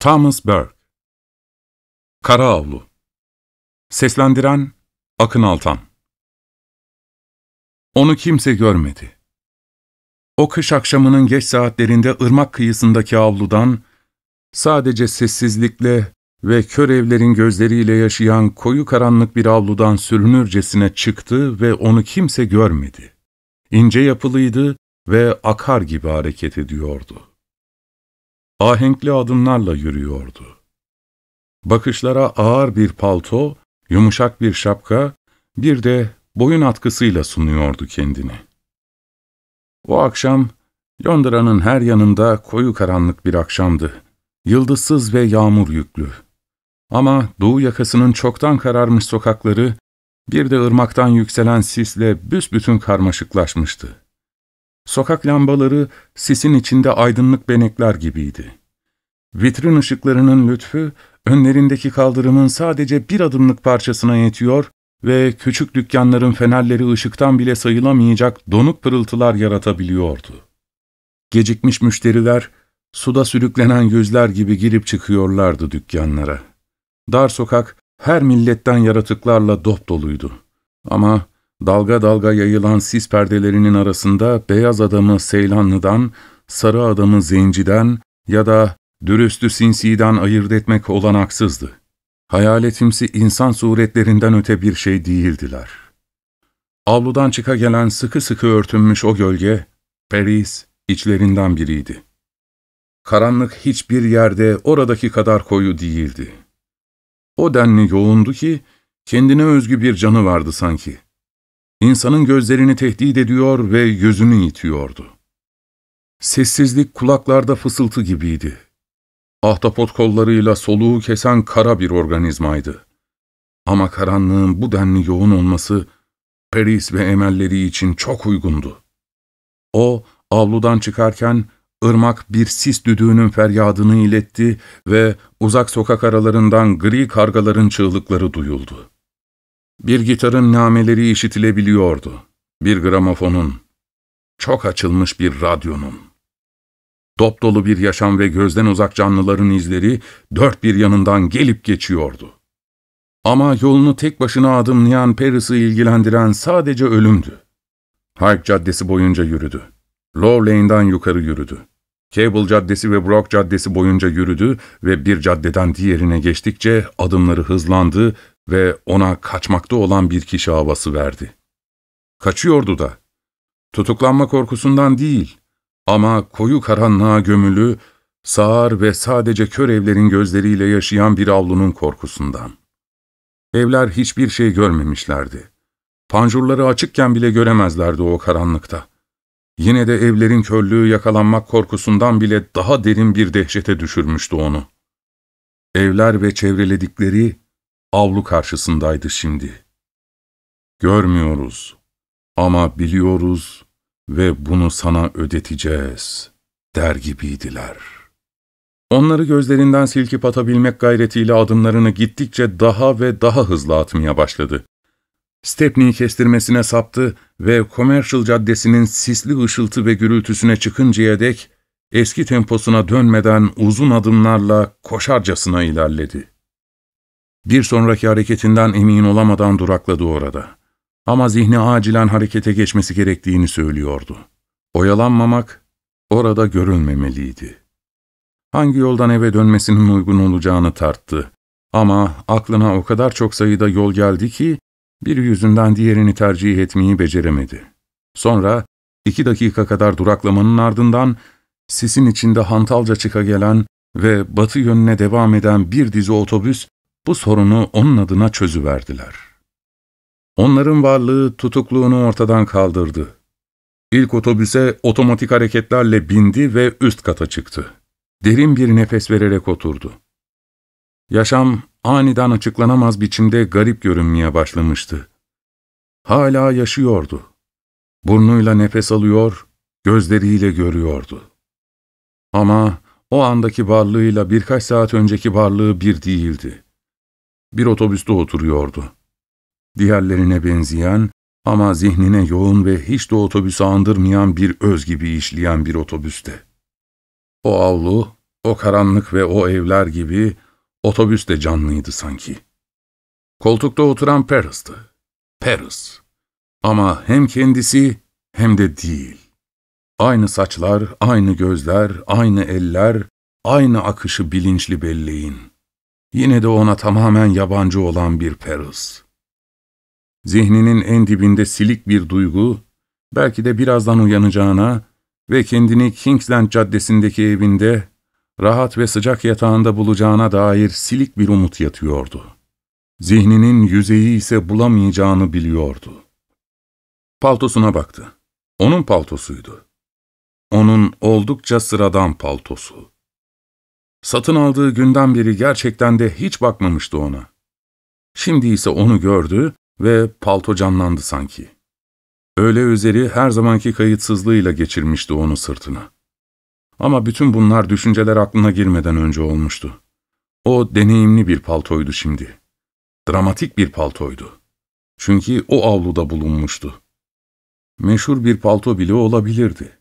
Thomas Burke Kara Avlu Seslendiren Akın Altan Onu kimse görmedi. O kış akşamının geç saatlerinde ırmak kıyısındaki avludan, sadece sessizlikle ve kör evlerin gözleriyle yaşayan koyu karanlık bir avludan sürünürcesine çıktı ve onu kimse görmedi. İnce yapılıydı ve akar gibi hareket ediyordu. Ahenkli adımlarla yürüyordu. Bakışlara ağır bir palto, yumuşak bir şapka, bir de boyun atkısıyla sunuyordu kendini. O akşam, Londra'nın her yanında koyu karanlık bir akşamdı. Yıldızsız ve yağmur yüklü. Ama doğu yakasının çoktan kararmış sokakları, bir de ırmaktan yükselen sisle büsbütün karmaşıklaşmıştı. Sokak lambaları sisin içinde aydınlık benekler gibiydi. Vitrin ışıklarının lütfü, önlerindeki kaldırımın sadece bir adımlık parçasına yetiyor ve küçük dükkanların fenerleri ışıktan bile sayılamayacak donuk pırıltılar yaratabiliyordu. Gecikmiş müşteriler, suda sürüklenen yüzler gibi girip çıkıyorlardı dükkanlara. Dar sokak, her milletten yaratıklarla dop doluydu. Ama dalga dalga yayılan sis perdelerinin arasında beyaz adamı Seylanlı'dan, sarı adamı Zenci'den ya da dürüstü sinsiden ayırt etmek olanaksızdı. Hayaletimsi insan suretlerinden öte bir şey değildiler. Avludan çıka gelen sıkı sıkı örtünmüş o gölge, Paris içlerinden biriydi. Karanlık hiçbir yerde oradaki kadar koyu değildi. O denli yoğundu ki, kendine özgü bir canı vardı sanki. İnsanın gözlerini tehdit ediyor ve yüzünü itiyordu. Sessizlik kulaklarda fısıltı gibiydi. Ahtapot kollarıyla soluğu kesen kara bir organizmaydı. Ama karanlığın bu denli yoğun olması, Paris ve emelleri için çok uygundu. O, avludan çıkarken, ırmak bir sis düdüğünün feryadını iletti ve uzak sokak aralarından gri kargaların çığlıkları duyuldu. Bir gitarın nameleri işitilebiliyordu. Bir gramofonun, çok açılmış bir radyonun. Dop dolu bir yaşam ve gözden uzak canlıların izleri dört bir yanından gelip geçiyordu. Ama yolunu tek başına adımlayan Paris'i ilgilendiren sadece ölümdü. Harp Caddesi boyunca yürüdü. Low Lane'dan yukarı yürüdü. Cable Caddesi ve Brock Caddesi boyunca yürüdü ve bir caddeden diğerine geçtikçe adımları hızlandı ve ona kaçmakta olan bir kişi havası verdi. Kaçıyordu da. Tutuklanma korkusundan değil ama koyu karanlığa gömülü, sağır ve sadece kör evlerin gözleriyle yaşayan bir avlunun korkusundan. Evler hiçbir şey görmemişlerdi. Panjurları açıkken bile göremezlerdi o karanlıkta. Yine de evlerin körlüğü yakalanmak korkusundan bile daha derin bir dehşete düşürmüştü onu. Evler ve çevreledikleri avlu karşısındaydı şimdi. Görmüyoruz ama biliyoruz ve bunu sana ödeteceğiz der gibiydiler. Onları gözlerinden silkip atabilmek gayretiyle adımlarını gittikçe daha ve daha hızlı atmaya başladı. Stepney kestirmesine saptı ve Commercial Caddesi'nin sisli ışıltı ve gürültüsüne çıkıncaya dek eski temposuna dönmeden uzun adımlarla koşarcasına ilerledi. Bir sonraki hareketinden emin olamadan durakladı orada. Ama zihni acilen harekete geçmesi gerektiğini söylüyordu. Oyalanmamak orada görülmemeliydi. Hangi yoldan eve dönmesinin uygun olacağını tarttı. Ama aklına o kadar çok sayıda yol geldi ki, bir yüzünden diğerini tercih etmeyi beceremedi. Sonra, iki dakika kadar duraklamanın ardından, sisin içinde hantalca çıka gelen ve batı yönüne devam eden bir dizi otobüs, bu sorunu onun adına çözüverdiler. Onların varlığı tutukluğunu ortadan kaldırdı. İlk otobüse otomatik hareketlerle bindi ve üst kata çıktı. Derin bir nefes vererek oturdu. Yaşam aniden açıklanamaz biçimde garip görünmeye başlamıştı. Hala yaşıyordu. Burnuyla nefes alıyor, gözleriyle görüyordu. Ama o andaki varlığıyla birkaç saat önceki varlığı bir değildi. Bir otobüste oturuyordu diğerlerine benzeyen ama zihnine yoğun ve hiç de otobüsü andırmayan bir öz gibi işleyen bir otobüste. O avlu, O karanlık ve o evler gibi otobüs de canlıydı sanki. Koltukta oturan Paris'tı. Paris. Ama hem kendisi hem de değil. Aynı saçlar, aynı gözler, aynı eller, aynı akışı bilinçli belleğin. Yine de ona tamamen yabancı olan bir Paris. Zihninin en dibinde silik bir duygu, belki de birazdan uyanacağına ve kendini Kingsland Caddesi'ndeki evinde rahat ve sıcak yatağında bulacağına dair silik bir umut yatıyordu. Zihninin yüzeyi ise bulamayacağını biliyordu. Paltosuna baktı. Onun paltosuydu. Onun oldukça sıradan paltosu. Satın aldığı günden beri gerçekten de hiç bakmamıştı ona. Şimdi ise onu gördü ve palto canlandı sanki. Öyle üzeri her zamanki kayıtsızlığıyla geçirmişti onu sırtına. Ama bütün bunlar düşünceler aklına girmeden önce olmuştu. O deneyimli bir paltoydu şimdi. Dramatik bir paltoydu. Çünkü o avluda bulunmuştu. Meşhur bir palto bile olabilirdi.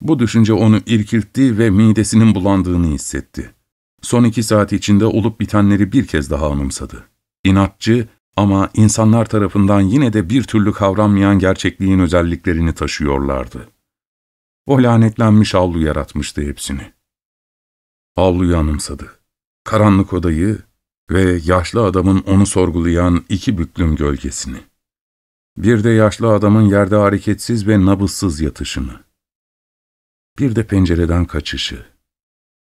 Bu düşünce onu irkiltti ve midesinin bulandığını hissetti. Son iki saat içinde olup bitenleri bir kez daha anımsadı. İnatçı ama insanlar tarafından yine de bir türlü kavranmayan gerçekliğin özelliklerini taşıyorlardı. O lanetlenmiş avlu yaratmıştı hepsini. Avluyu anımsadı. Karanlık odayı ve yaşlı adamın onu sorgulayan iki büklüm gölgesini. Bir de yaşlı adamın yerde hareketsiz ve nabızsız yatışını. Bir de pencereden kaçışı.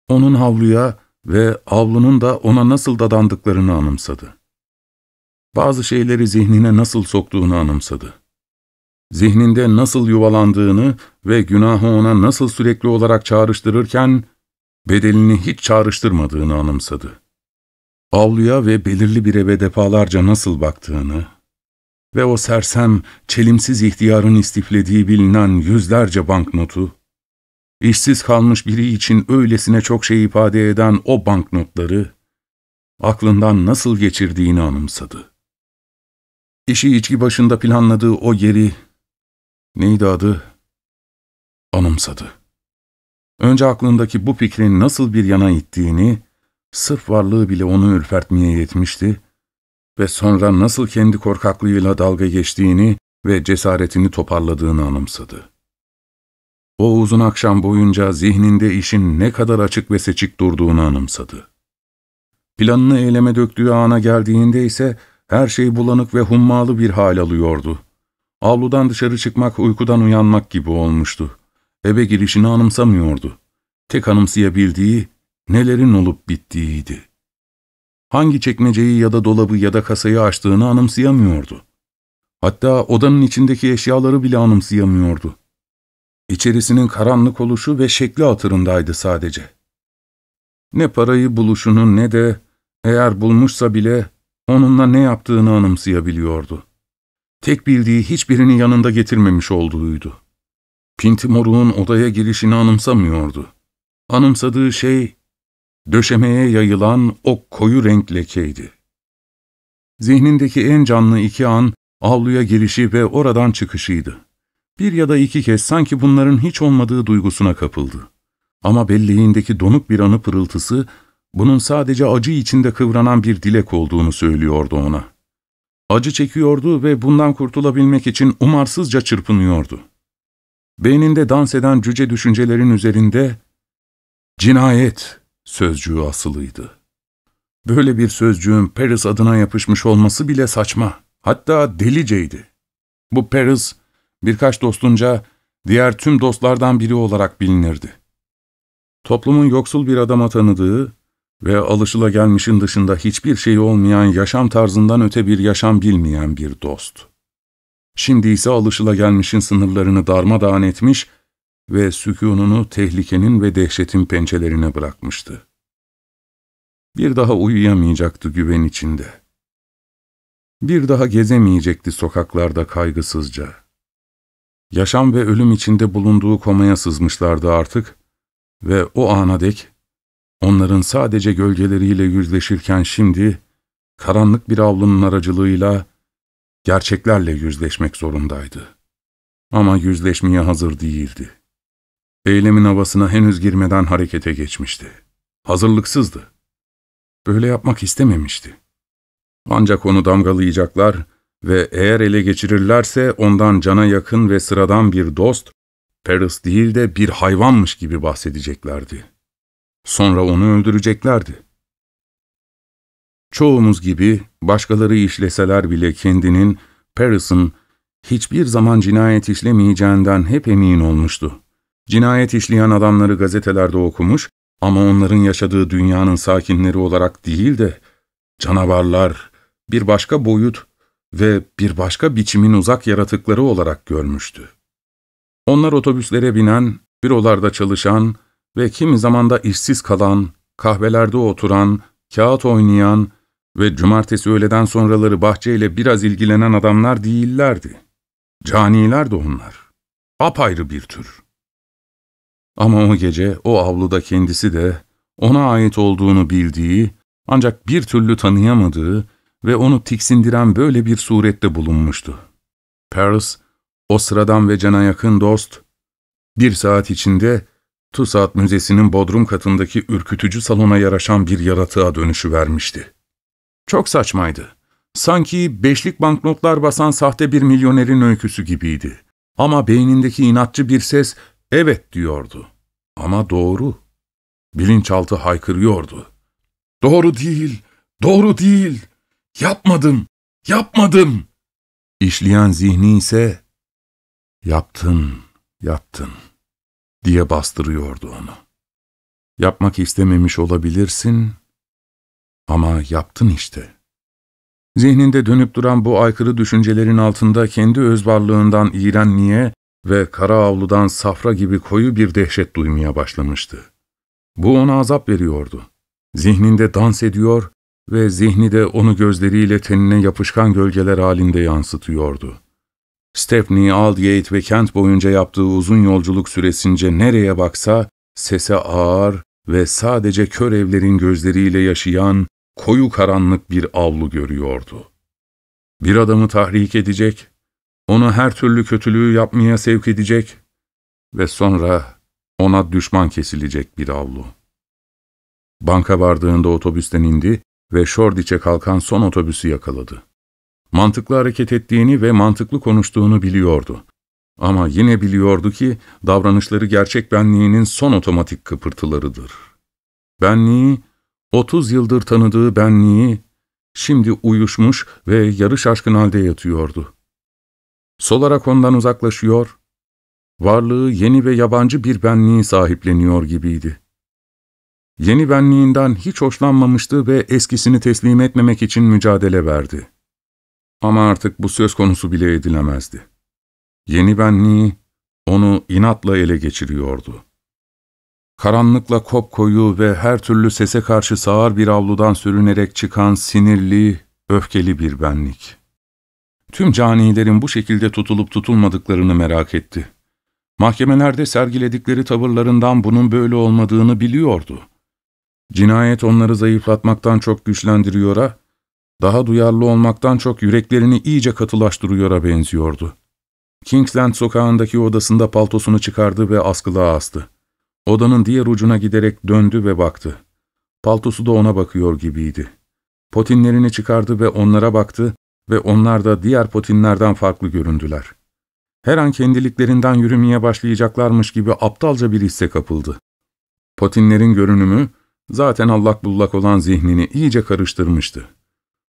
Onun havluya ve avlunun da ona nasıl dadandıklarını anımsadı. Bazı şeyleri zihnine nasıl soktuğunu anımsadı. Zihninde nasıl yuvalandığını ve günahı ona nasıl sürekli olarak çağrıştırırken, bedelini hiç çağrıştırmadığını anımsadı. Avluya ve belirli bir eve defalarca nasıl baktığını ve o sersem, çelimsiz ihtiyarın istiflediği bilinen yüzlerce banknotu, işsiz kalmış biri için öylesine çok şey ifade eden o banknotları, aklından nasıl geçirdiğini anımsadı. İşi içki başında planladığı o yeri, neydi adı? Anımsadı. Önce aklındaki bu fikrin nasıl bir yana ittiğini, sırf varlığı bile onu ürpertmeye yetmişti ve sonra nasıl kendi korkaklığıyla dalga geçtiğini ve cesaretini toparladığını anımsadı. O uzun akşam boyunca zihninde işin ne kadar açık ve seçik durduğunu anımsadı. Planını eyleme döktüğü ana geldiğinde ise her şey bulanık ve hummalı bir hal alıyordu. Avludan dışarı çıkmak uykudan uyanmak gibi olmuştu. Eve girişini anımsamıyordu. Tek anımsayabildiği nelerin olup bittiğiydi. Hangi çekmeceyi ya da dolabı ya da kasayı açtığını anımsayamıyordu. Hatta odanın içindeki eşyaları bile anımsayamıyordu. İçerisinin karanlık oluşu ve şekli hatırındaydı sadece. Ne parayı buluşunu ne de eğer bulmuşsa bile onunla ne yaptığını anımsayabiliyordu. Tek bildiği hiçbirini yanında getirmemiş olduğuydu. Pinti moruğun odaya girişini anımsamıyordu. Anımsadığı şey, döşemeye yayılan o koyu renk lekeydi. Zihnindeki en canlı iki an, avluya girişi ve oradan çıkışıydı. Bir ya da iki kez sanki bunların hiç olmadığı duygusuna kapıldı. Ama belleğindeki donuk bir anı pırıltısı, bunun sadece acı içinde kıvranan bir dilek olduğunu söylüyordu ona. Acı çekiyordu ve bundan kurtulabilmek için umarsızca çırpınıyordu. Beyninde dans eden cüce düşüncelerin üzerinde cinayet sözcüğü asılıydı. Böyle bir sözcüğün Paris adına yapışmış olması bile saçma, hatta deliceydi. Bu Paris, birkaç dostunca diğer tüm dostlardan biri olarak bilinirdi. Toplumun yoksul bir adama tanıdığı ve alışılagelmişin dışında hiçbir şey olmayan yaşam tarzından öte bir yaşam bilmeyen bir dost. Şimdi ise alışılagelmişin sınırlarını darmadağın etmiş ve sükununu tehlikenin ve dehşetin pençelerine bırakmıştı. Bir daha uyuyamayacaktı güven içinde. Bir daha gezemeyecekti sokaklarda kaygısızca. Yaşam ve ölüm içinde bulunduğu komaya sızmışlardı artık ve o ana dek onların sadece gölgeleriyle yüzleşirken şimdi karanlık bir avlunun aracılığıyla gerçeklerle yüzleşmek zorundaydı. Ama yüzleşmeye hazır değildi. Eylemin havasına henüz girmeden harekete geçmişti. Hazırlıksızdı. Böyle yapmak istememişti. Ancak onu damgalayacaklar ve eğer ele geçirirlerse ondan cana yakın ve sıradan bir dost, Paris değil de bir hayvanmış gibi bahsedeceklerdi. Sonra onu öldüreceklerdi. Çoğumuz gibi başkaları işleseler bile kendinin, Paris'ın hiçbir zaman cinayet işlemeyeceğinden hep emin olmuştu. Cinayet işleyen adamları gazetelerde okumuş ama onların yaşadığı dünyanın sakinleri olarak değil de canavarlar, bir başka boyut ve bir başka biçimin uzak yaratıkları olarak görmüştü. Onlar otobüslere binen, bürolarda çalışan ve kimi zaman da işsiz kalan, kahvelerde oturan, kağıt oynayan ve cumartesi öğleden sonraları bahçeyle biraz ilgilenen adamlar değillerdi. Caniler de onlar. Apayrı bir tür. Ama o gece o avluda kendisi de ona ait olduğunu bildiği ancak bir türlü tanıyamadığı ve onu tiksindiren böyle bir surette bulunmuştu. Paris, o sıradan ve cana yakın dost, bir saat içinde Tusat Müzesi'nin bodrum katındaki ürkütücü salona yaraşan bir yaratığa dönüşü vermişti. Çok saçmaydı. Sanki beşlik banknotlar basan sahte bir milyonerin öyküsü gibiydi. Ama beynindeki inatçı bir ses evet diyordu. Ama doğru. Bilinçaltı haykırıyordu. Doğru değil, doğru değil. Yapmadım, yapmadım. İşleyen zihni ise yaptın, yaptın diye bastırıyordu onu. Yapmak istememiş olabilirsin ama yaptın işte. Zihninde dönüp duran bu aykırı düşüncelerin altında kendi öz varlığından iğrenliğe ve kara avludan safra gibi koyu bir dehşet duymaya başlamıştı. Bu ona azap veriyordu. Zihninde dans ediyor ve zihni de onu gözleriyle tenine yapışkan gölgeler halinde yansıtıyordu. Stepney, Aldgate ve kent boyunca yaptığı uzun yolculuk süresince nereye baksa sese ağır ve sadece kör evlerin gözleriyle yaşayan koyu karanlık bir avlu görüyordu. Bir adamı tahrik edecek, onu her türlü kötülüğü yapmaya sevk edecek ve sonra ona düşman kesilecek bir avlu. Banka vardığında otobüsten indi ve Shoreditch'e kalkan son otobüsü yakaladı. Mantıklı hareket ettiğini ve mantıklı konuştuğunu biliyordu. Ama yine biliyordu ki davranışları gerçek benliğinin son otomatik kıpırtılarıdır. Benliği, 30 yıldır tanıdığı benliği, şimdi uyuşmuş ve yarı şaşkın halde yatıyordu. Solarak ondan uzaklaşıyor, varlığı yeni ve yabancı bir benliği sahipleniyor gibiydi. Yeni benliğinden hiç hoşlanmamıştı ve eskisini teslim etmemek için mücadele verdi. Ama artık bu söz konusu bile edilemezdi. Yeni benliği onu inatla ele geçiriyordu. Karanlıkla kopkoyu ve her türlü sese karşı sağır bir avludan sürünerek çıkan sinirli, öfkeli bir benlik. Tüm canilerin bu şekilde tutulup tutulmadıklarını merak etti. Mahkemelerde sergiledikleri tavırlarından bunun böyle olmadığını biliyordu. Cinayet onları zayıflatmaktan çok güçlendiriyor'a, daha duyarlı olmaktan çok yüreklerini iyice katılaştırıyor'a benziyordu. Kingsland sokağındaki odasında paltosunu çıkardı ve askılığa astı. Odanın diğer ucuna giderek döndü ve baktı. Paltosu da ona bakıyor gibiydi. Potinlerini çıkardı ve onlara baktı ve onlar da diğer potinlerden farklı göründüler. Her an kendiliklerinden yürümeye başlayacaklarmış gibi aptalca bir hisse kapıldı. Potinlerin görünümü, zaten allak bullak olan zihnini iyice karıştırmıştı.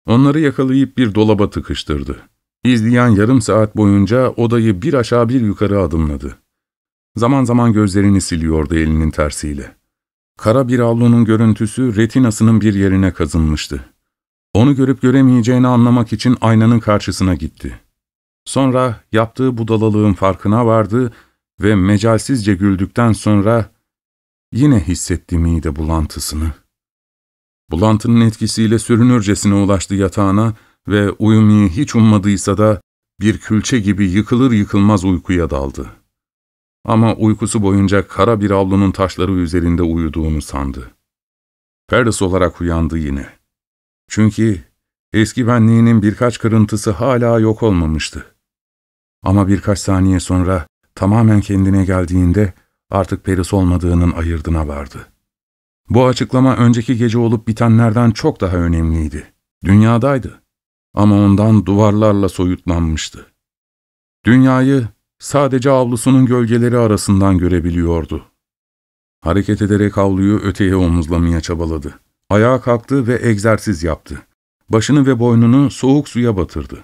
Onları yakalayıp bir dolaba tıkıştırdı. İzleyen yarım saat boyunca odayı bir aşağı bir yukarı adımladı. Zaman zaman gözlerini siliyordu elinin tersiyle. Kara bir avlunun görüntüsü retinasının bir yerine kazınmıştı. Onu görüp göremeyeceğini anlamak için aynanın karşısına gitti. Sonra yaptığı budalalığın farkına vardı ve mecalsizce güldükten sonra yine hissetti mide bulantısını. Bulantının etkisiyle sürünürcesine ulaştı yatağına ve uyumayı hiç ummadıysa da bir külçe gibi yıkılır yıkılmaz uykuya daldı. Ama uykusu boyunca kara bir avlunun taşları üzerinde uyuduğunu sandı. Paris olarak uyandı yine. Çünkü eski benliğinin birkaç kırıntısı hala yok olmamıştı. Ama birkaç saniye sonra tamamen kendine geldiğinde artık Peris olmadığının ayırdına vardı. Bu açıklama önceki gece olup bitenlerden çok daha önemliydi. Dünyadaydı ama ondan duvarlarla soyutlanmıştı. Dünyayı sadece avlusunun gölgeleri arasından görebiliyordu. Hareket ederek avluyu öteye omuzlamaya çabaladı. Ayağa kalktı ve egzersiz yaptı. Başını ve boynunu soğuk suya batırdı.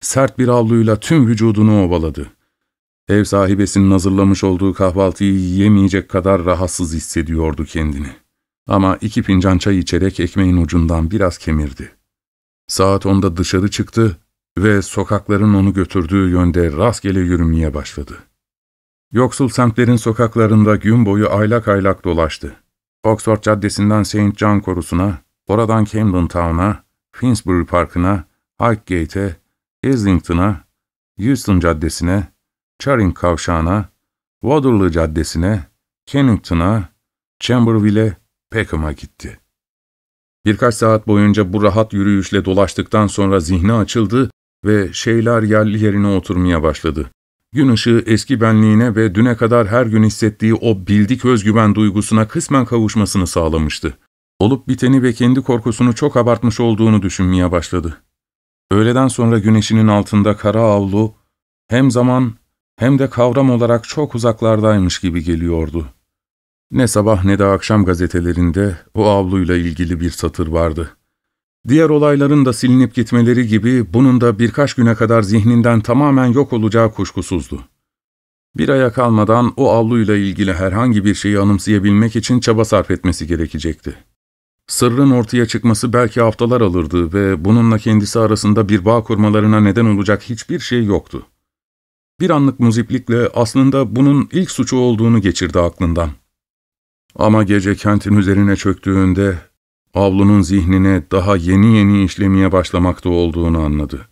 Sert bir avluyla tüm vücudunu ovaladı. Ev sahibesinin hazırlamış olduğu kahvaltıyı yiyemeyecek kadar rahatsız hissediyordu kendini. Ama iki fincan çay içerek ekmeğin ucundan biraz kemirdi. Saat onda dışarı çıktı ve sokakların onu götürdüğü yönde rastgele yürümeye başladı. Yoksul semtlerin sokaklarında gün boyu aylak aylak dolaştı. Oxford Caddesi'nden St. John Korusu'na, oradan Camden Town'a, Finsbury Park'ına, Highgate'e, Islington'a, Houston Caddesi'ne, Charing Kavşağı'na, Waterloo Caddesi'ne, Kennington'a, Chamberville'e, Peckham'a gitti. Birkaç saat boyunca bu rahat yürüyüşle dolaştıktan sonra zihni açıldı ve şeyler yerli yerine oturmaya başladı. Gün ışığı eski benliğine ve düne kadar her gün hissettiği o bildik özgüven duygusuna kısmen kavuşmasını sağlamıştı. Olup biteni ve kendi korkusunu çok abartmış olduğunu düşünmeye başladı. Öğleden sonra güneşinin altında kara avlu, hem zaman hem de kavram olarak çok uzaklardaymış gibi geliyordu. Ne sabah ne de akşam gazetelerinde o avluyla ilgili bir satır vardı. Diğer olayların da silinip gitmeleri gibi bunun da birkaç güne kadar zihninden tamamen yok olacağı kuşkusuzdu. Bir aya kalmadan o avluyla ilgili herhangi bir şeyi anımsayabilmek için çaba sarf etmesi gerekecekti. Sırrın ortaya çıkması belki haftalar alırdı ve bununla kendisi arasında bir bağ kurmalarına neden olacak hiçbir şey yoktu. Bir anlık muziplikle aslında bunun ilk suçu olduğunu geçirdi aklından. Ama gece kentin üzerine çöktüğünde avlunun zihnine daha yeni yeni işlemeye başlamakta olduğunu anladı.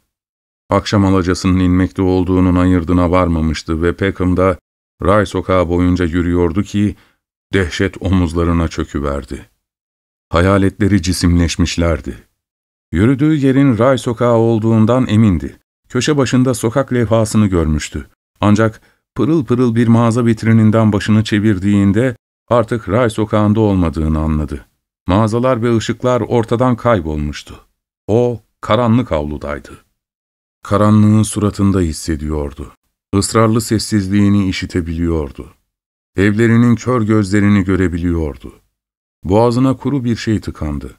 Akşam alacasının inmekte olduğunun ayırdına varmamıştı ve Peckham'da Ray sokağı boyunca yürüyordu ki dehşet omuzlarına çöküverdi. Hayaletleri cisimleşmişlerdi. Yürüdüğü yerin Ray sokağı olduğundan emindi. Köşe başında sokak levhasını görmüştü. Ancak pırıl pırıl bir mağaza vitrininden başını çevirdiğinde artık Ray sokağında olmadığını anladı. Mağazalar ve ışıklar ortadan kaybolmuştu. O, karanlık avludaydı. Karanlığın suratında hissediyordu. Israrlı sessizliğini işitebiliyordu. Evlerinin kör gözlerini görebiliyordu. Boğazına kuru bir şey tıkandı.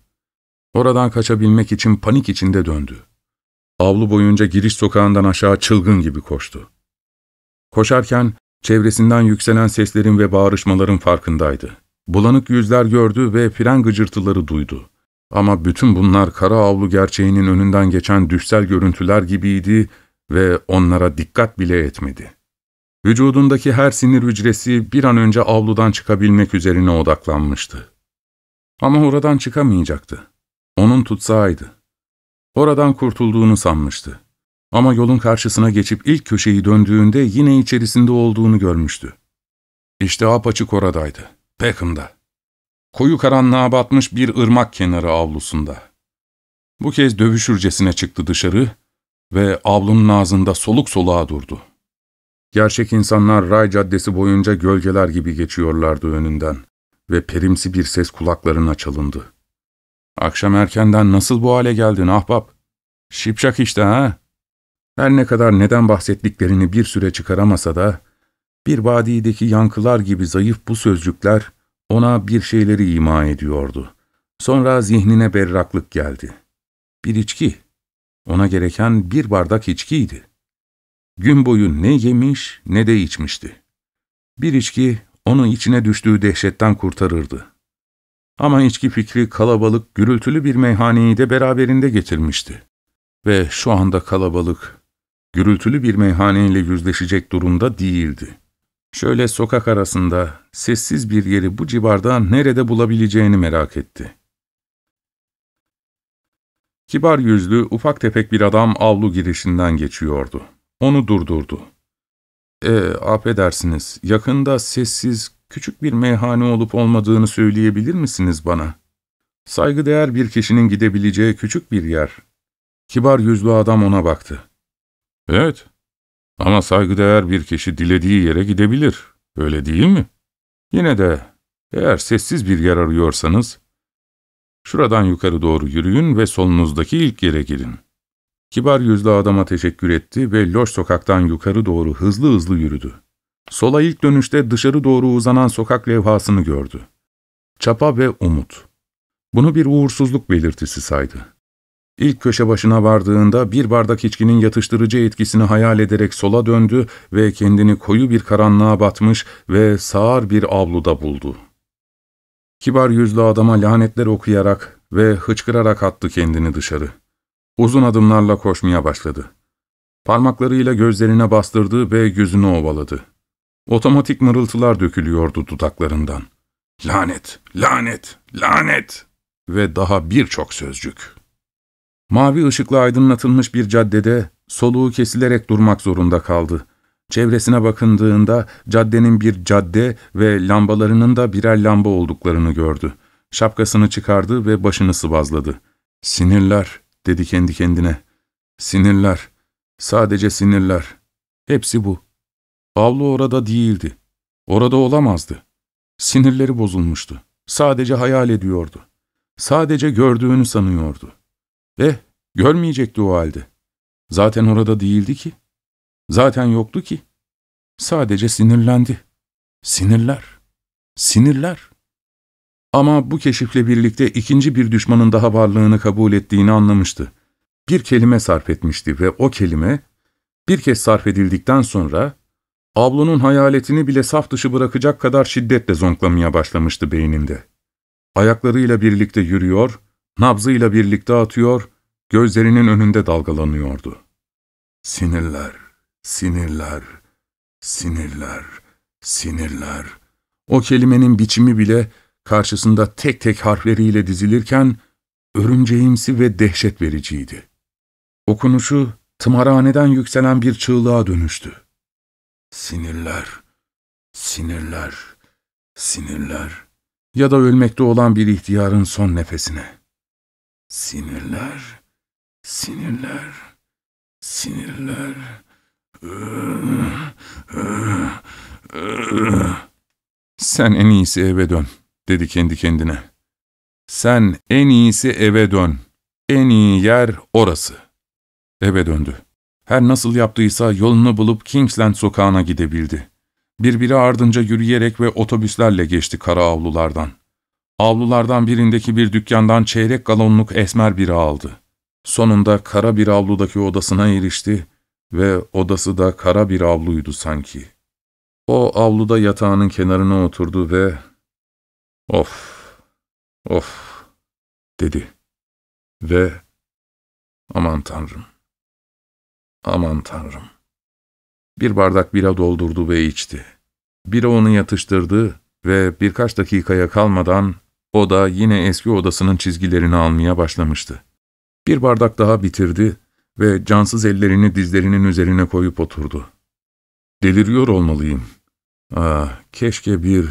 Oradan kaçabilmek için panik içinde döndü. Avlu boyunca giriş sokağından aşağı çılgın gibi koştu. Koşarken çevresinden yükselen seslerin ve bağırışmaların farkındaydı. Bulanık yüzler gördü ve fren gıcırtıları duydu. Ama bütün bunlar kara avlu gerçeğinin önünden geçen düşsel görüntüler gibiydi ve onlara dikkat bile etmedi. Vücudundaki her sinir hücresi bir an önce avludan çıkabilmek üzerine odaklanmıştı. Ama oradan çıkamayacaktı. Onun tutsağıydı. Oradan kurtulduğunu sanmıştı. Ama yolun karşısına geçip ilk köşeyi döndüğünde yine içerisinde olduğunu görmüştü. İşte apaçık oradaydı. Peckham'da. Koyu karanlığa batmış bir ırmak kenarı avlusunda. Bu kez dövüşürcesine çıktı dışarı ve avlunun ağzında soluk soluğa durdu. Gerçek insanlar Ray Caddesi boyunca gölgeler gibi geçiyorlardı önünden ve perimsi bir ses kulaklarına çalındı. ''Akşam erkenden nasıl bu hale geldin ahbap? Şipşak işte ha?'' Her ne kadar neden bahsettiklerini bir süre çıkaramasa da, bir vadideki yankılar gibi zayıf bu sözcükler ona bir şeyleri ima ediyordu. Sonra zihnine berraklık geldi. Bir içki. Ona gereken bir bardak içkiydi. Gün boyu ne yemiş ne de içmişti. Bir içki onu içine düştüğü dehşetten kurtarırdı. Ama içki fikri kalabalık, gürültülü bir meyhaneyi de beraberinde getirmişti. Ve şu anda kalabalık, gürültülü bir meyhaneyle yüzleşecek durumda değildi. Şöyle sokak arasında, sessiz bir yeri bu civarda nerede bulabileceğini merak etti. Kibar yüzlü, ufak tefek bir adam avlu girişinden geçiyordu. Onu durdurdu. ''E, affedersiniz, yakında sessiz, küçük bir meyhane olup olmadığını söyleyebilir misiniz bana? Saygıdeğer bir kişinin gidebileceği küçük bir yer.'' Kibar yüzlü adam ona baktı. ''Evet, ama saygıdeğer bir kişi dilediği yere gidebilir, öyle değil mi?'' Yine de eğer sessiz bir yer arıyorsanız, şuradan yukarı doğru yürüyün ve solunuzdaki ilk yere gidin. Kibar yüzlü adama teşekkür etti ve loş sokaktan yukarı doğru hızlı hızlı yürüdü. Sola ilk dönüşte dışarı doğru uzanan sokak levhasını gördü. Çapa ve umut. Bunu bir uğursuzluk belirtisi saydı. İlk köşe başına vardığında bir bardak içkinin yatıştırıcı etkisini hayal ederek sola döndü ve kendini koyu bir karanlığa batmış ve sağır bir avluda buldu. Kibar yüzlü adama lanetler okuyarak ve hıçkırarak attı kendini dışarı. Uzun adımlarla koşmaya başladı. Parmaklarıyla gözlerine bastırdı ve yüzünü ovaladı. Otomatik mırıltılar dökülüyordu dudaklarından. Lanet, lanet, lanet ve daha birçok sözcük. Mavi ışıkla aydınlatılmış bir caddede soluğu kesilerek durmak zorunda kaldı. Çevresine bakındığında caddenin bir cadde ve lambalarının da birer lamba olduklarını gördü. Şapkasını çıkardı ve başını sıvazladı. Sinirler, dedi kendi kendine. Sinirler, sadece sinirler. Hepsi bu. Avlu orada değildi. Orada olamazdı. Sinirleri bozulmuştu. Sadece hayal ediyordu. Sadece gördüğünü sanıyordu. Eh, görmeyecekti o halde. Zaten orada değildi ki. Zaten yoktu ki. Sadece sinirlendi. Sinirler. Sinirler. Ama bu keşifle birlikte ikinci bir düşmanın daha varlığını kabul ettiğini anlamıştı. Bir kelime sarf etmişti ve o kelime, bir kez sarf edildikten sonra, ablunun hayaletini bile saf dışı bırakacak kadar şiddetle zonklamaya başlamıştı beyninde. Ayaklarıyla birlikte yürüyor, nabzıyla birlikte atıyor, gözlerinin önünde dalgalanıyordu. Sinirler, sinirler, sinirler, sinirler. O kelimenin biçimi bile karşısında tek tek harfleriyle dizilirken örümceğimsi ve dehşet vericiydi. Okunuşu tımarhaneden yükselen bir çığlığa dönüştü. Sinirler, sinirler, sinirler ya da ölmekte olan bir ihtiyarın son nefesine. Sinirler, sinirler, sinirler. Sen en iyisi eve dön dedi kendi kendine. Sen en iyisi eve dön. En iyi yer orası. Eve döndü. Her nasıl yaptıysa yolunu bulup Kingsland sokağına gidebildi. Birbiri ardınca yürüyerek ve otobüslerle geçti kara avlulardan. Avlulardan birindeki bir dükkandan çeyrek galonluk esmer biri aldı. Sonunda kara bir avludaki odasına erişti ve odası da kara bir avluydu sanki. O avluda yatağının kenarına oturdu ve ''Of, of'' dedi. Ve ''Aman Tanrım, aman Tanrım.'' Bir bardak bira doldurdu ve içti. Bira onu yatıştırdı ve birkaç dakikaya kalmadan o da yine eski odasının çizgilerini almaya başlamıştı. Bir bardak daha bitirdi ve cansız ellerini dizlerinin üzerine koyup oturdu. Deliriyor olmalıyım. Ah, keşke bir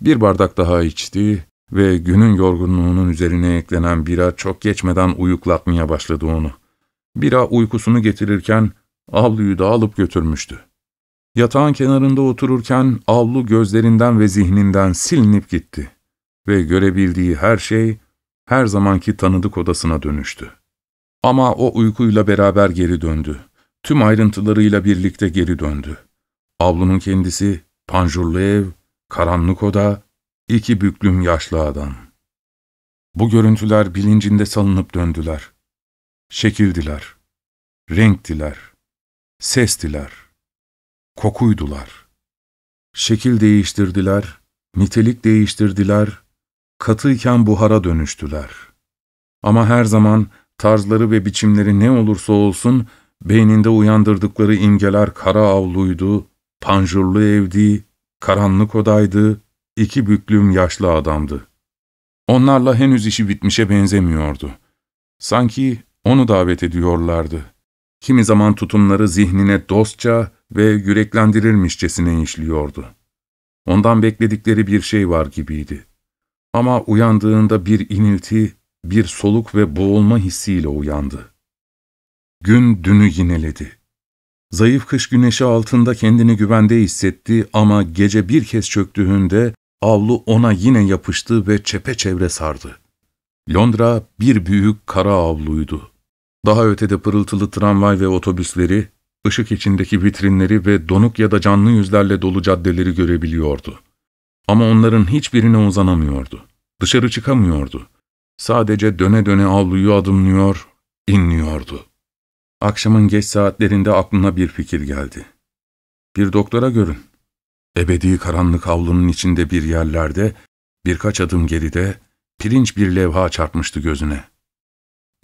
bir bardak daha içti ve günün yorgunluğunun üzerine eklenen bira çok geçmeden uyuklatmaya başladı onu. Bira uykusunu getirirken avluyu da alıp götürmüştü. Yatağın kenarında otururken avlu gözlerinden ve zihninden silinip gitti ve görebildiği her şey her zamanki tanıdık odasına dönüştü. Ama o uykuyla beraber geri döndü. Tüm ayrıntılarıyla birlikte geri döndü. Avlunun kendisi, panjurlu ev, Karanlık oda, iki büklüm yaşlı adam. Bu görüntüler bilincinde salınıp döndüler. Şekildiler, renktiler, sestiler, kokuydular. Şekil değiştirdiler, nitelik değiştirdiler, katıyken buhara dönüştüler. Ama her zaman tarzları ve biçimleri ne olursa olsun, beyninde uyandırdıkları imgeler kara avluydu, panjurlu evdi, Karanlık odaydı, iki büklüm yaşlı adamdı. Onlarla henüz işi bitmişe benzemiyordu. Sanki onu davet ediyorlardı. Kimi zaman tutumları zihnine dostça ve yüreklendirilmişçesine işliyordu. Ondan bekledikleri bir şey var gibiydi. Ama uyandığında bir inilti, bir soluk ve boğulma hissiyle uyandı. Gün dünü yineledi. Zayıf kış güneşi altında kendini güvende hissetti ama gece bir kez çöktüğünde avlu ona yine yapıştı ve çepeçevre sardı. Londra bir büyük kara avluydu. Daha ötede pırıltılı tramvay ve otobüsleri, ışık içindeki vitrinleri ve donuk ya da canlı yüzlerle dolu caddeleri görebiliyordu. Ama onların hiçbirine uzanamıyordu. Dışarı çıkamıyordu. Sadece döne döne avluyu adımlıyor, inliyordu. Akşamın geç saatlerinde aklına bir fikir geldi. Bir doktora görün. Ebedi karanlık avlunun içinde bir yerlerde, birkaç adım geride, pirinç bir levha çarpmıştı gözüne.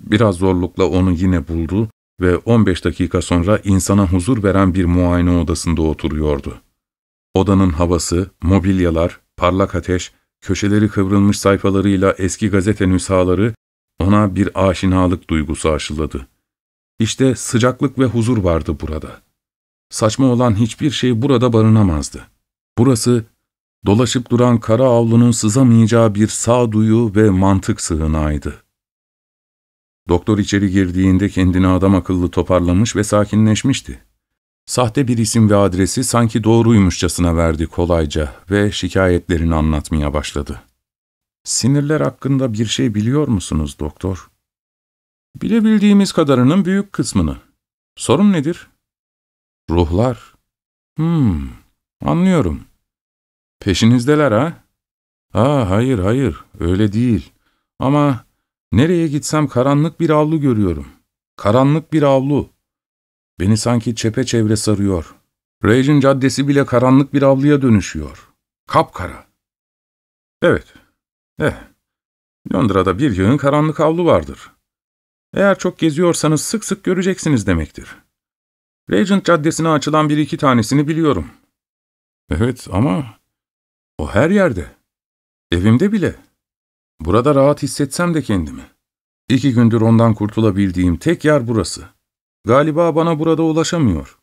Biraz zorlukla onu yine buldu ve 15 dakika sonra insana huzur veren bir muayene odasında oturuyordu. Odanın havası, mobilyalar, parlak ateş, köşeleri kıvrılmış sayfalarıyla eski gazete nüshaları ona bir aşinalık duygusu aşıladı. İşte sıcaklık ve huzur vardı burada. Saçma olan hiçbir şey burada barınamazdı. Burası, dolaşıp duran kara avlunun sızamayacağı bir sağduyu ve mantık sığınağıydı. Doktor içeri girdiğinde kendini adam akıllı toparlamış ve sakinleşmişti. Sahte bir isim ve adresi sanki doğruymuşçasına verdi kolayca ve şikayetlerini anlatmaya başladı. Sinirler hakkında bir şey biliyor musunuz doktor? Bilebildiğimiz kadarının büyük kısmını. Sorun nedir? Ruhlar. Hmm, anlıyorum. Peşinizdeler ha? Aa, hayır hayır, öyle değil. Ama nereye gitsem karanlık bir avlu görüyorum. Karanlık bir avlu. Beni sanki çepeçevre sarıyor. Regent Caddesi bile karanlık bir avluya dönüşüyor. Kapkara. Evet. Eh. Londra'da bir yığın karanlık avlu vardır. Eğer çok geziyorsanız sık sık göreceksiniz demektir. Regent Caddesi'ne açılan bir iki tanesini biliyorum. Evet ama o her yerde. Evimde bile. Burada rahat hissetsem de kendimi. İki gündür ondan kurtulabildiğim tek yer burası. Galiba bana burada ulaşamıyor.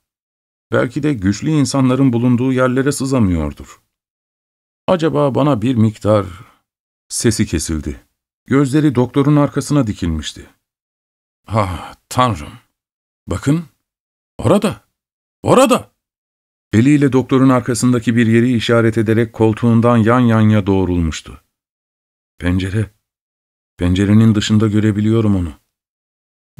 Belki de güçlü insanların bulunduğu yerlere sızamıyordur. Acaba bana bir miktar... Sesi kesildi. Gözleri doktorun arkasına dikilmişti. Ah, tanrım! Bakın, orada, orada! Eliyle doktorun arkasındaki bir yeri işaret ederek koltuğundan yan yanya doğrulmuştu. Pencere, pencerenin dışında görebiliyorum onu.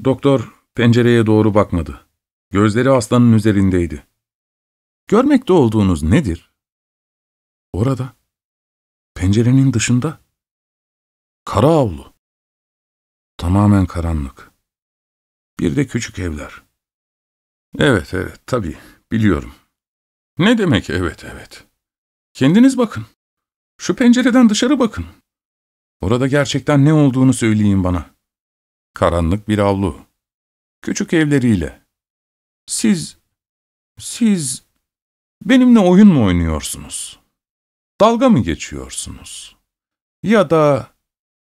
Doktor pencereye doğru bakmadı. Gözleri aslanın üzerindeydi. Görmekte olduğunuz nedir? Orada, pencerenin dışında. Kara avlu. Tamamen karanlık. Bir de küçük evler. Evet, evet, tabii, biliyorum. Ne demek evet, evet? Kendiniz bakın. Şu pencereden dışarı bakın. Orada gerçekten ne olduğunu söyleyin bana. Karanlık bir avlu. Küçük evleriyle. Siz, siz benimle oyun mu oynuyorsunuz? Dalga mı geçiyorsunuz? Ya da,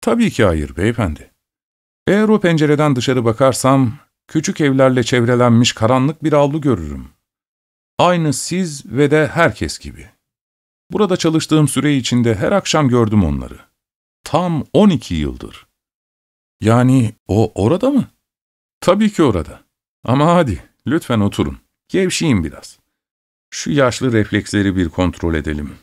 tabii ki hayır beyefendi. Eğer o pencereden dışarı bakarsam, küçük evlerle çevrelenmiş karanlık bir avlu görürüm. Aynı siz ve de herkes gibi. Burada çalıştığım süre içinde her akşam gördüm onları. Tam 12 yıldır. Yani o orada mı? Tabii ki orada. Ama hadi, lütfen oturun. Gevşeyin biraz. Şu yaşlı refleksleri bir kontrol edelim.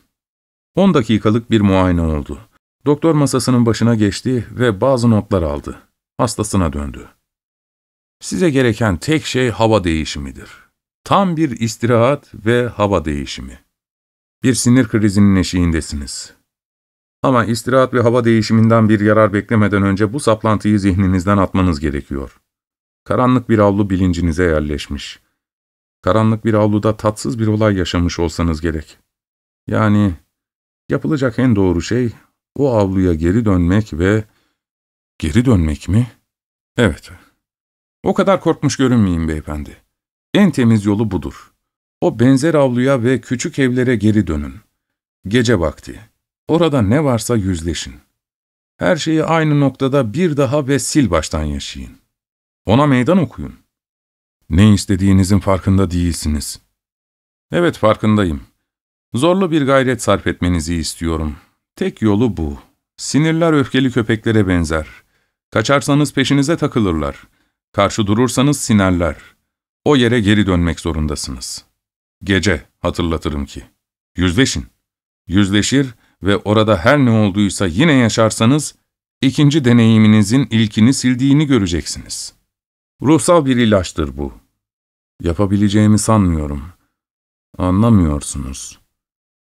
10 dakikalık bir muayene oldu. Doktor masasının başına geçti ve bazı notlar aldı. Hastasına döndü. Size gereken tek şey hava değişimidir. Tam bir istirahat ve hava değişimi. Bir sinir krizinin eşiğindesiniz. Ama istirahat ve hava değişiminden bir yarar beklemeden önce bu saplantıyı zihninizden atmanız gerekiyor. Karanlık bir avlu bilincinize yerleşmiş. Karanlık bir avluda tatsız bir olay yaşamış olsanız gerek. Yani yapılacak en doğru şey o avluya geri dönmek ve... Geri dönmek mi? Evet. O kadar korkmuş görünmeyin beyefendi. En temiz yolu budur. O benzer avluya ve küçük evlere geri dönün. Gece vakti. Orada ne varsa yüzleşin. Her şeyi aynı noktada bir daha ve sil baştan yaşayın. Ona meydan okuyun. Ne istediğinizin farkında değilsiniz. Evet farkındayım. Zorlu bir gayret sarf etmenizi istiyorum. Tek yolu bu. Sinirler öfkeli köpeklere benzer. Kaçarsanız peşinize takılırlar. Karşı durursanız sinerler. O yere geri dönmek zorundasınız. Gece, hatırlatırım ki. Yüzleşin. Yüzleşir ve orada her ne olduysa yine yaşarsanız, ikinci deneyiminizin ilkini sildiğini göreceksiniz. Ruhsal bir ilaçtır bu. Yapabileceğimi sanmıyorum. Anlamıyorsunuz.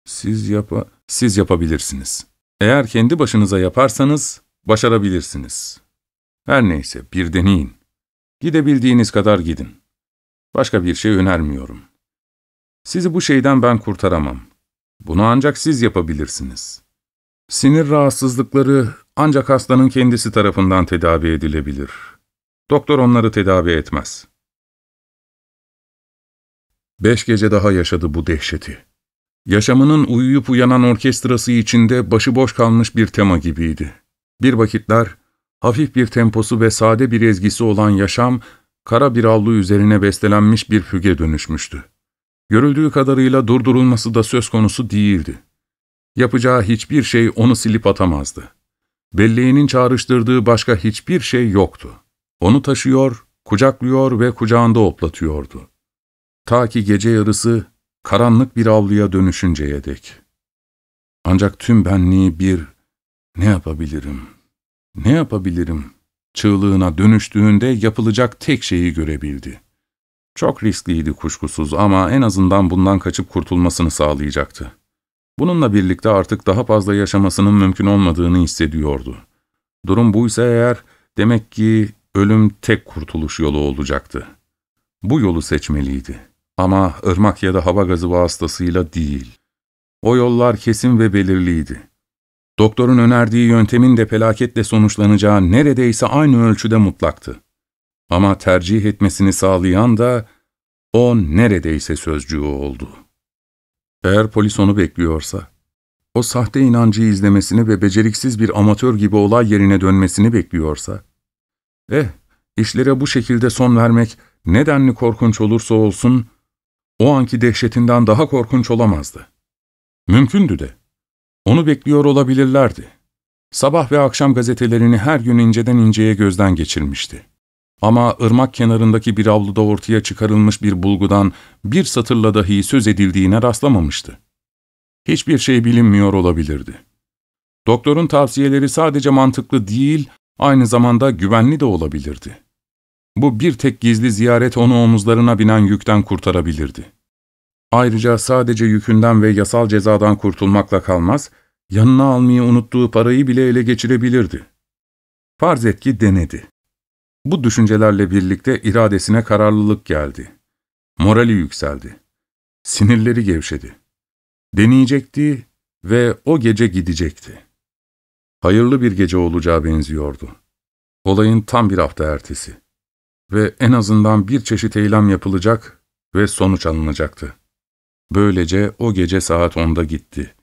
Siz yapa siz yapabilirsiniz. Eğer kendi başınıza yaparsanız başarabilirsiniz. Her neyse bir deneyin. Gidebildiğiniz kadar gidin. Başka bir şey önermiyorum. Sizi bu şeyden ben kurtaramam. Bunu ancak siz yapabilirsiniz. Sinir rahatsızlıkları ancak hastanın kendisi tarafından tedavi edilebilir. Doktor onları tedavi etmez. Beş gece daha yaşadı bu dehşeti. Yaşamının uyuyup uyanan orkestrası içinde başıboş kalmış bir tema gibiydi. Bir vakitler, hafif bir temposu ve sade bir ezgisi olan yaşam, kara bir avlu üzerine bestelenmiş bir füge dönüşmüştü. Görüldüğü kadarıyla durdurulması da söz konusu değildi. Yapacağı hiçbir şey onu silip atamazdı. Belleğinin çağrıştırdığı başka hiçbir şey yoktu. Onu taşıyor, kucaklıyor ve kucağında oplatıyordu. Ta ki gece yarısı karanlık bir avluya dönüşünceye dek. Ancak tüm benliği bir ne yapabilirim, ne yapabilirim çığlığına dönüştüğünde yapılacak tek şeyi görebildi. Çok riskliydi kuşkusuz ama en azından bundan kaçıp kurtulmasını sağlayacaktı. Bununla birlikte artık daha fazla yaşamasının mümkün olmadığını hissediyordu. Durum buysa eğer, demek ki ölüm tek kurtuluş yolu olacaktı. Bu yolu seçmeliydi. Ama ırmak ya da hava gazı vasıtasıyla değil. O yollar kesin ve belirliydi. Doktorun önerdiği yöntemin de felaketle sonuçlanacağı neredeyse aynı ölçüde mutlaktı. Ama tercih etmesini sağlayan da o neredeyse sözcüğü oldu. Eğer polis onu bekliyorsa, o sahte inancı izlemesini ve beceriksiz bir amatör gibi olay yerine dönmesini bekliyorsa, eh, işlere bu şekilde son vermek nedenli korkunç olursa olsun, o anki dehşetinden daha korkunç olamazdı. Mümkündü de. Onu bekliyor olabilirlerdi. Sabah ve akşam gazetelerini her gün inceden inceye gözden geçirmişti. Ama ırmak kenarındaki bir avluda ortaya çıkarılmış bir bulgudan bir satırla dahi söz edildiğine rastlamamıştı. Hiçbir şey bilinmiyor olabilirdi. Doktorun tavsiyeleri sadece mantıklı değil, aynı zamanda güvenli de olabilirdi. Bu bir tek gizli ziyaret onu omuzlarına binen yükten kurtarabilirdi. Ayrıca sadece yükünden ve yasal cezadan kurtulmakla kalmaz, yanına almayı unuttuğu parayı bile ele geçirebilirdi. Farz et ki denedi. Bu düşüncelerle birlikte iradesine kararlılık geldi. Morali yükseldi. Sinirleri gevşedi. Deneyecekti ve o gece gidecekti. Hayırlı bir gece olacağı benziyordu. Olayın tam bir hafta ertesi. Ve en azından bir çeşit eylem yapılacak ve sonuç alınacaktı. Böylece o gece saat 10'da gitti.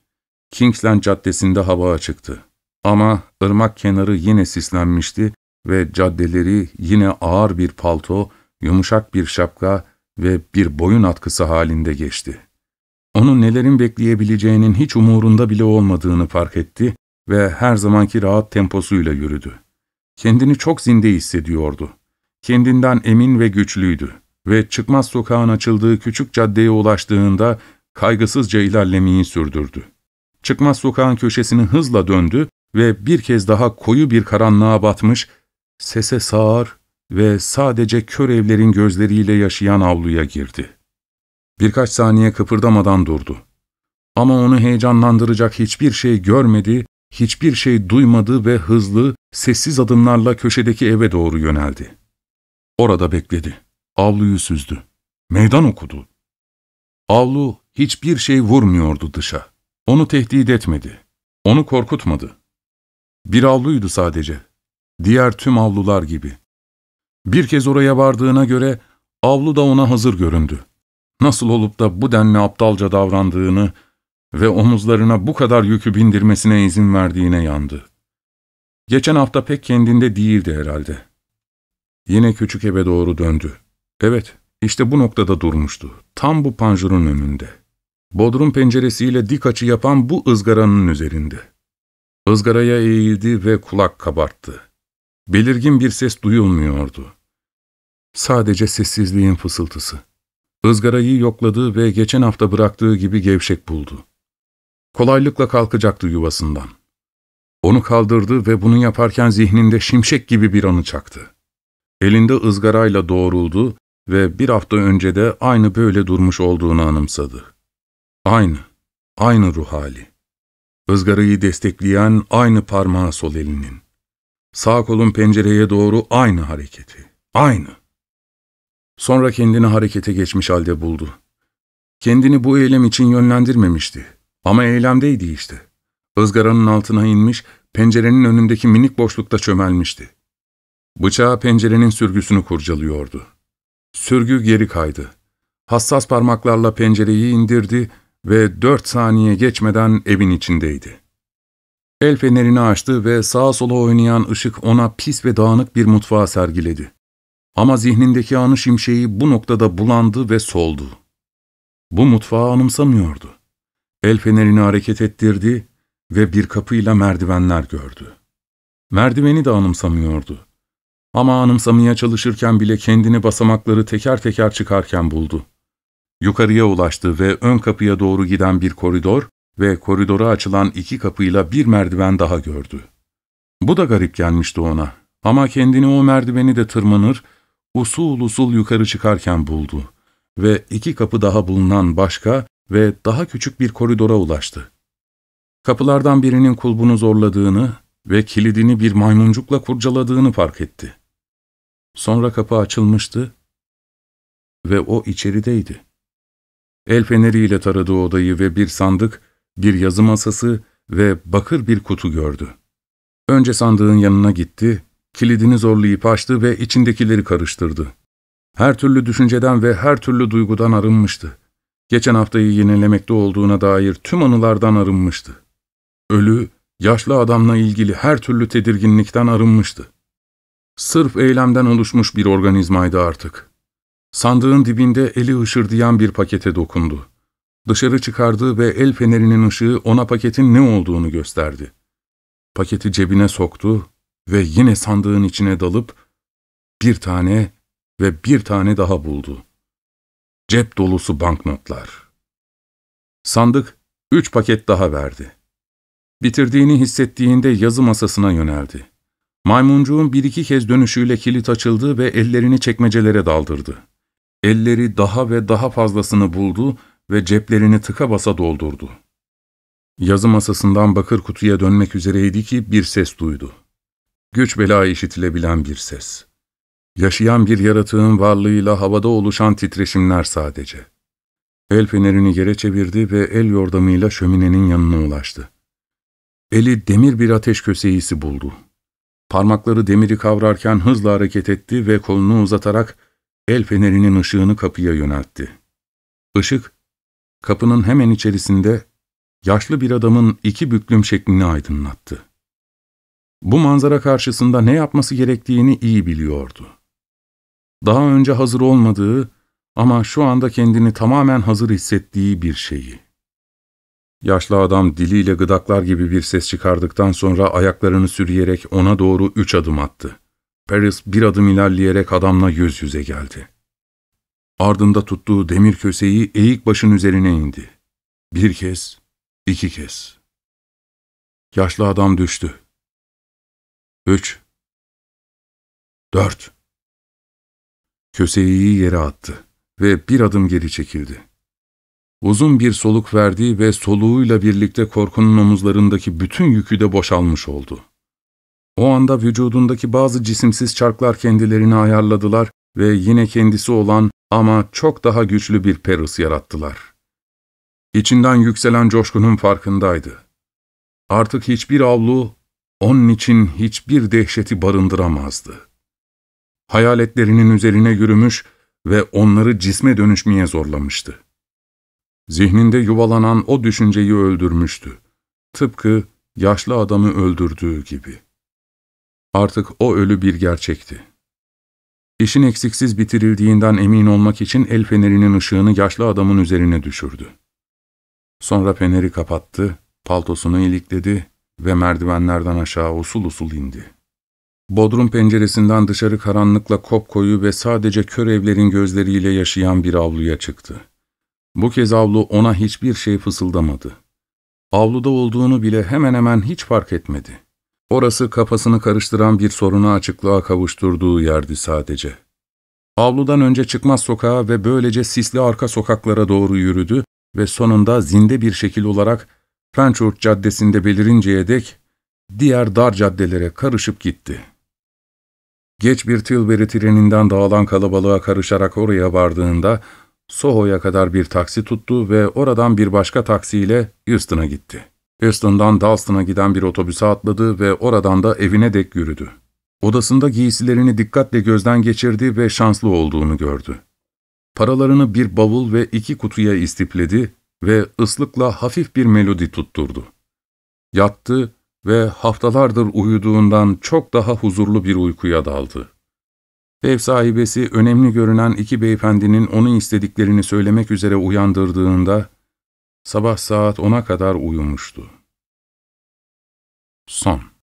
Kingsland Caddesi'nde hava açıktı. Ama ırmak kenarı yine sislenmişti ve caddeleri yine ağır bir palto, yumuşak bir şapka ve bir boyun atkısı halinde geçti. Onu nelerin bekleyebileceğinin hiç umurunda bile olmadığını fark etti ve her zamanki rahat temposuyla yürüdü. Kendini çok zinde hissediyordu. Kendinden emin ve güçlüydü ve çıkmaz sokağın açıldığı küçük caddeye ulaştığında kaygısızca ilerlemeyi sürdürdü. Çıkmaz sokağın köşesini hızla döndü ve bir kez daha koyu bir karanlığa batmış, sese sağır ve sadece kör evlerin gözleriyle yaşayan avluya girdi. Birkaç saniye kıpırdamadan durdu. Ama onu heyecanlandıracak hiçbir şey görmedi, hiçbir şey duymadı ve hızlı, sessiz adımlarla köşedeki eve doğru yöneldi. Orada bekledi. Avluyu süzdü. Meydan okudu. Avlu hiçbir şey vurmuyordu dışa. Onu tehdit etmedi. Onu korkutmadı. Bir avluydu sadece. Diğer tüm avlular gibi. Bir kez oraya vardığına göre avlu da ona hazır göründü. Nasıl olup da bu denli aptalca davrandığını ve omuzlarına bu kadar yükü bindirmesine izin verdiğine yandı. Geçen hafta pek kendinde değildi herhalde. Yine küçük eve doğru döndü. Evet, işte bu noktada durmuştu. Tam bu panjurun önünde. Bodrum penceresiyle dik açı yapan bu ızgaranın üzerinde. Izgaraya eğildi ve kulak kabarttı. Belirgin bir ses duyulmuyordu. Sadece sessizliğin fısıltısı. Izgarayı yokladı ve geçen hafta bıraktığı gibi gevşek buldu. Kolaylıkla kalkacaktı yuvasından. Onu kaldırdı ve bunu yaparken zihninde şimşek gibi bir anı çaktı. Elinde ızgarayla doğruldu ve bir hafta önce de aynı böyle durmuş olduğunu anımsadı. Aynı, aynı ruh hali. Izgarayı destekleyen aynı parmağı sol elinin. Sağ kolun pencereye doğru aynı hareketi. Aynı. Sonra kendini harekete geçmiş halde buldu. Kendini bu eylem için yönlendirmemişti. Ama eylemdeydi işte. Izgaranın altına inmiş, pencerenin önündeki minik boşlukta çömelmişti. Bıçağı pencerenin sürgüsünü kurcalıyordu. Sürgü geri kaydı. Hassas parmaklarla pencereyi indirdi ve dört saniye geçmeden evin içindeydi. El fenerini açtı ve sağa sola oynayan ışık ona pis ve dağınık bir mutfağı sergiledi. Ama zihnindeki anı şimşeği bu noktada bulandı ve soldu. Bu mutfağı anımsamıyordu. El fenerini hareket ettirdi ve bir kapıyla merdivenler gördü. Merdiveni de anımsamıyordu. Ama anımsamaya çalışırken bile kendini basamakları teker teker çıkarken buldu. Yukarıya ulaştı ve ön kapıya doğru giden bir koridor ve koridora açılan iki kapıyla bir merdiven daha gördü. Bu da garip gelmişti ona ama kendini o merdiveni de tırmanır, usul usul yukarı çıkarken buldu ve iki kapı daha bulunan başka ve daha küçük bir koridora ulaştı. Kapılardan birinin kulbunu zorladığını ve kilidini bir maymuncukla kurcaladığını fark etti. Sonra kapı açılmıştı ve o içerideydi. El feneriyle taradığı odayı ve bir sandık, bir yazı masası ve bakır bir kutu gördü. Önce sandığın yanına gitti, kilidini zorlayıp açtı ve içindekileri karıştırdı. Her türlü düşünceden ve her türlü duygudan arınmıştı. Geçen haftayı yenilemekte olduğuna dair tüm anılardan arınmıştı. Ölü, yaşlı adamla ilgili her türlü tedirginlikten arınmıştı. Sırf eylemden oluşmuş bir organizmaydı artık. Sandığın dibinde eli ışırdayan bir pakete dokundu. Dışarı çıkardı ve el fenerinin ışığı ona paketin ne olduğunu gösterdi. Paketi cebine soktu ve yine sandığın içine dalıp bir tane ve bir tane daha buldu. Cep dolusu banknotlar. Sandık üç paket daha verdi. Bitirdiğini hissettiğinde yazı masasına yöneldi. Maymuncuğun bir iki kez dönüşüyle kilit açıldı ve ellerini çekmecelere daldırdı. Elleri daha ve daha fazlasını buldu ve ceplerini tıka basa doldurdu. Yazı masasından bakır kutuya dönmek üzereydi ki bir ses duydu. Güç bela işitilebilen bir ses. Yaşayan bir yaratığın varlığıyla havada oluşan titreşimler sadece. El fenerini yere çevirdi ve el yordamıyla şöminenin yanına ulaştı. Eli demir bir ateş köseğisi buldu. Parmakları demiri kavrarken hızla hareket etti ve kolunu uzatarak el fenerinin ışığını kapıya yöneltti. Işık, kapının hemen içerisinde yaşlı bir adamın iki büklüm şeklini aydınlattı. Bu manzara karşısında ne yapması gerektiğini iyi biliyordu. Daha önce hazır olmadığı ama şu anda kendini tamamen hazır hissettiği bir şeyi. Yaşlı adam diliyle gıdaklar gibi bir ses çıkardıktan sonra ayaklarını sürüyerek ona doğru üç adım attı. Paris bir adım ilerleyerek adamla yüz yüze geldi. Ardında tuttuğu demir köseyi eğik başın üzerine indi. Bir kez, iki kez. Yaşlı adam düştü. Üç, dört. Köseyi yere attı ve bir adım geri çekildi. Uzun bir soluk verdi ve soluğuyla birlikte korkunun omuzlarındaki bütün yükü de boşalmış oldu. O anda vücudundaki bazı cisimsiz çarklar kendilerini ayarladılar ve yine kendisi olan ama çok daha güçlü bir Paris yarattılar. İçinden yükselen coşkunun farkındaydı. Artık hiçbir avlu onun için hiçbir dehşeti barındıramazdı. Hayaletlerinin üzerine yürümüş ve onları cisme dönüşmeye zorlamıştı. Zihninde yuvalanan o düşünceyi öldürmüştü. Tıpkı yaşlı adamı öldürdüğü gibi. Artık o ölü bir gerçekti. İşin eksiksiz bitirildiğinden emin olmak için el fenerinin ışığını yaşlı adamın üzerine düşürdü. Sonra feneri kapattı, paltosunu ilikledi ve merdivenlerden aşağı usul usul indi. Bodrum penceresinden dışarı karanlıkla kopkoyu ve sadece kör evlerin gözleriyle yaşayan bir avluya çıktı. Bu kez avlu ona hiçbir şey fısıldamadı. Avluda olduğunu bile hemen hemen hiç fark etmedi. Orası kafasını karıştıran bir sorunu açıklığa kavuşturduğu yerdi sadece. Avludan önce çıkmaz sokağa ve böylece sisli arka sokaklara doğru yürüdü ve sonunda zinde bir şekil olarak Frankfurt Caddesi'nde belirinceye dek diğer dar caddelere karışıp gitti. Geç bir Tilbury treninden dağılan kalabalığa karışarak oraya vardığında Soho'ya kadar bir taksi tuttu ve oradan bir başka taksiyle Houston'a gitti. Houston'dan Dalston'a giden bir otobüse atladı ve oradan da evine dek yürüdü. Odasında giysilerini dikkatle gözden geçirdi ve şanslı olduğunu gördü. Paralarını bir bavul ve iki kutuya istipledi ve ıslıkla hafif bir melodi tutturdu. Yattı ve haftalardır uyuduğundan çok daha huzurlu bir uykuya daldı. Ev sahibesi önemli görünen iki beyefendinin onun istediklerini söylemek üzere uyandırdığında, sabah saat ona kadar uyumuştu. Son